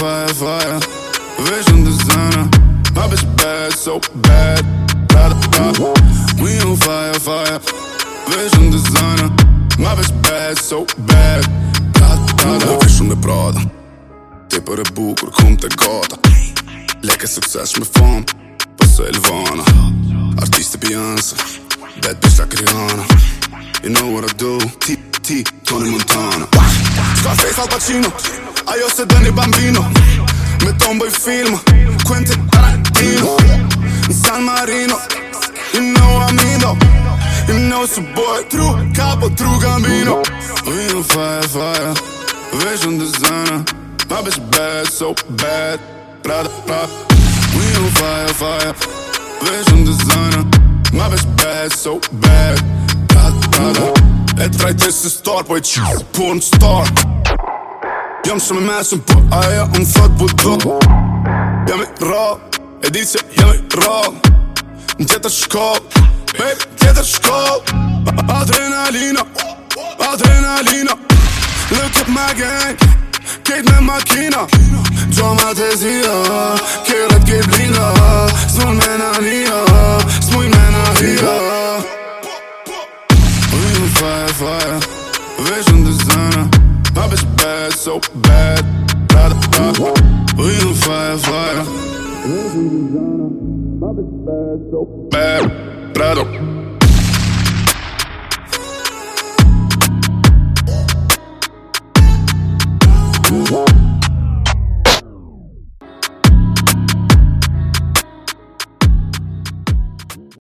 fire, fire Vision designer My bitch bad, so bad Rada, rada We on fire, fire Vision designer My bitch bad, so bad Rada, rada me prada Te për e bukur, kum të gata Leke sukses me fond Pëse po Elvana Artiste Beyonce Bad bitch like Rihanna You know what I do T, T, Tony Montana Scarface Al Pacino Ai, eu se Dani Bambino Me tombo e film Quente Tarantino Em San Marino You know I'm E não You know boy True capo, true gambino We on fire, fire um designer My bitch bad, so bad Prada, Prada We on fire, fire um designer My bitch bad, so bad Prada, Prada E trajte si star, po e Porn store Jam shumë me mesin, po aja më thot budo Jam i ra, e di që jam i ra Në tjetër shkoll, baby, tjetër shkoll Adrenalina, adrenalina Look up my gang, kejt me makina Gjoma të zia, kejrat kej blina Smoj me na nia, smoj me na hia Ujnë fire, fire, vision bad, so bad. Blah, blah, blah. We on fire, fire. My bitch bad, so bad. Blah,